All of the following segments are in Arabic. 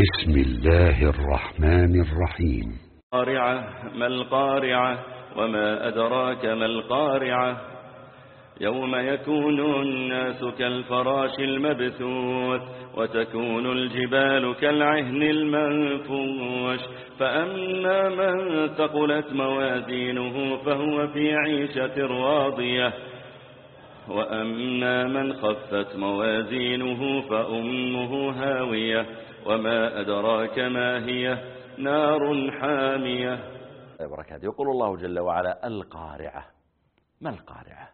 بسم الله الرحمن الرحيم. قارعة ما القارعة؟ وما أدراك ما القارعة؟ يوم يكون الناس كالفراش المبثوث وتكون الجبال كالعهن المنفوش. فأما من ثقلت موازينه فهو في عيشة راضية. وأما من خفت موازينه فأمه هاوية وما أدراك ما هي؟ نار حامية. يقول الله جل وعلا القارعة. ما القارعة؟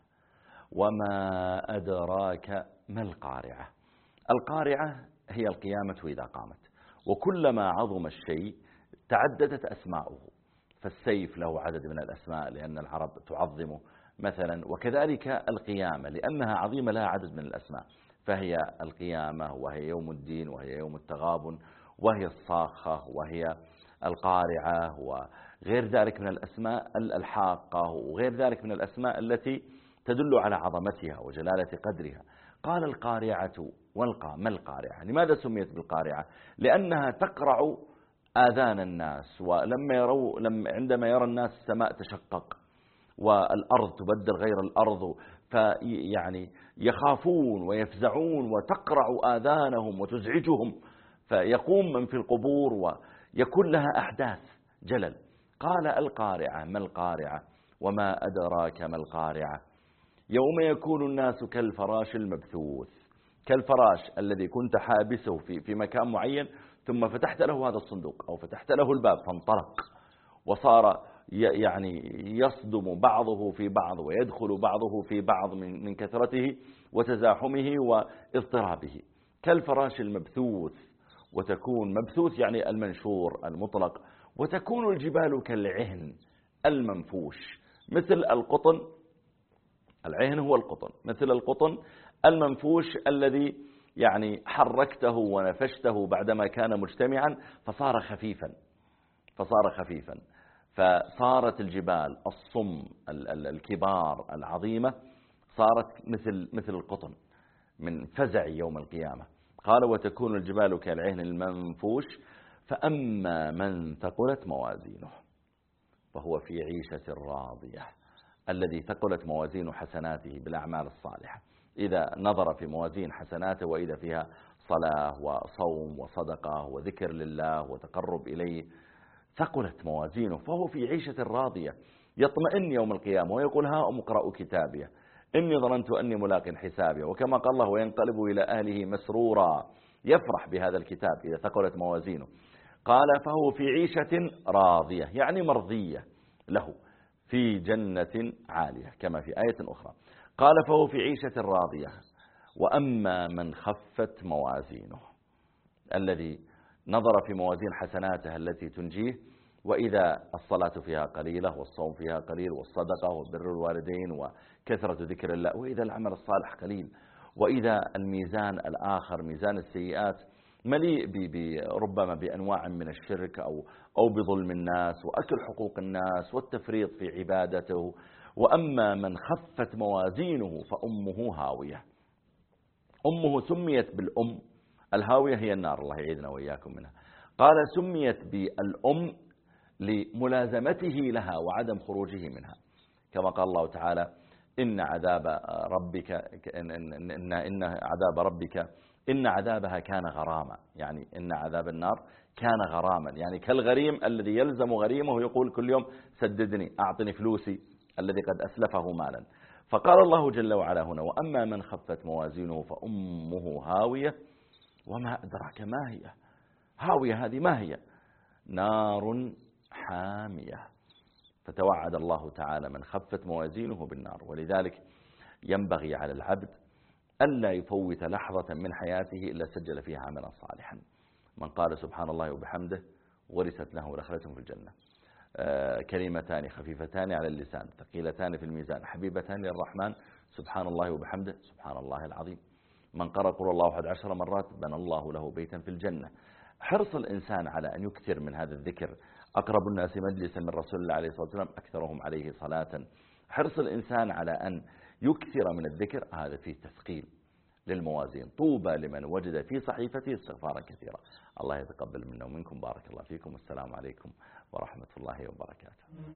وما أدراك ما القارعة؟ القارعة هي القيامة إذا قامت. وكلما عظم الشيء تعددت أسماؤه فالسيف له عدد من الأسماء لأن العرب تعظمه. مثلا وكذلك القيامة لأنها عظيمة لها عدد من الأسماء. فهي القيامة وهي يوم الدين وهي يوم التغابن وهي الصاخة وهي القارعة وغير ذلك من الأسماء الحاقة وغير ذلك من الأسماء التي تدل على عظمتها وجلالة قدرها. قال القارعة والقى ما القارعة؟ لماذا سميت بالقارعة؟ لأنها تقرع آذان الناس ولما يروا لما عندما يرى الناس السماء تشقق. والأرض تبدل غير الأرض فيعني يخافون ويفزعون وتقرع آذانهم وتزعجهم فيقوم من في القبور ويكون لها أحداث. جلل. قال القارعة ما القارعة؟ وما أدراك ما القارعة؟ يوم يكون الناس كالفراش المبثوث كالفراش الذي كنت حابسه في, في مكان معين ثم فتحت له هذا الصندوق أو فتحت له الباب فانطلق. وصار يعني يصدم بعضه في بعض ويدخل بعضه في بعض من, من كثرته وتزاحمه واضطرابه. كالفراش المبثوث وتكون مبثوث يعني المنشور المطلق وتكون الجبال كالعهن المنفوش مثل القطن العهن هو القطن مثل القطن المنفوش الذي يعني حركته ونفشته بعدما كان مجتمعا فصار خفيفا فصار خفيفا. فصارت الجبال الصم الكبار العظيمة صارت مثل مثل القطن من فزع يوم القيامة. قال وتكون الجبال كالعهن المنفوش فأما من ثقلت موازينه. فهو في عيشة راضية الذي ثقلت موازين حسناته بالأعمال الصالحة. إذا نظر في موازين حسناته وإذا فيها صلاة وصوم وصدقة وذكر لله وتقرب إليه ثقلت موازينه فهو في عيشة راضية يطمئن يوم القيامة ويقول ها أم اقرأوا كتابيه إني ظننت أني ملاق حسابي وكما قال الله وينقلب إلى أهله مسرورا. يفرح بهذا الكتاب إذا ثقلت موازينه. قال فهو في عيشة راضية يعني مرضية له في جنة عالية كما في آية أخرى. قال فهو في عيشة راضية. وأما من خفت موازينه الذي نظر في موازين حسناته التي تنجيه وإذا الصلاة فيها قليلة والصوم فيها قليل والصدقة وبر الوالدين وكثرة ذكر الله وإذا العمل الصالح قليل وإذا الميزان الآخر ميزان السيئات مليء ربما بأنواع من الشرك أو, أو بظلم الناس وأكل حقوق الناس والتفريط في عبادته وأما من خفت موازينه فأمه هاوية. أمه سميت بالأم الهاوية هي النار الله يعيدنا وإياكم منها. قال سميت بالأم لملازمته لها وعدم خروجه منها. كما قال الله تعالى إن عذاب ربك إن, إن, إن عذاب ربك إن عذابها كان غراما. يعني إن عذاب النار كان غراما. يعني كالغريم الذي يلزم غريمه ويقول كل يوم سددني أعطني فلوسي الذي قد أسلفه مالا. فقال الله جل وعلا هنا وأما من خفت موازينه فأمه هاوية وما أدراك ما هي؟ هاوية هذه ما هي؟ نار حامية. فتوعد الله تعالى من خفت موازينه بالنار. ولذلك ينبغي على العبد ألا يفوت لحظة من حياته إلا سجل فيها عملا صالحا. من قال سبحان الله وبحمده ورثت له دخلة في الجنة. آه، كلمتان خفيفتان على اللسان ثقيلتان في الميزان حبيبتان للرحمن سبحان الله وبحمده سبحان الله العظيم. من قرأ قول الله أحد عشر مرات بنى الله له بيتا في الجنة. حرص الإنسان على أن يكثر من هذا الذكر. أقرب الناس مجلسا من رسول الله عليه الصلاة والسلام أكثرهم عليه صلاة. حرص الإنسان على أن يكثر من الذكر هذا فيه تثقيل للموازين. طوبى لمن وجد في صحيفته استغفارا كثيرا. الله يتقبل منا ومنكم. بارك الله فيكم. والسلام عليكم ورحمة الله وبركاته.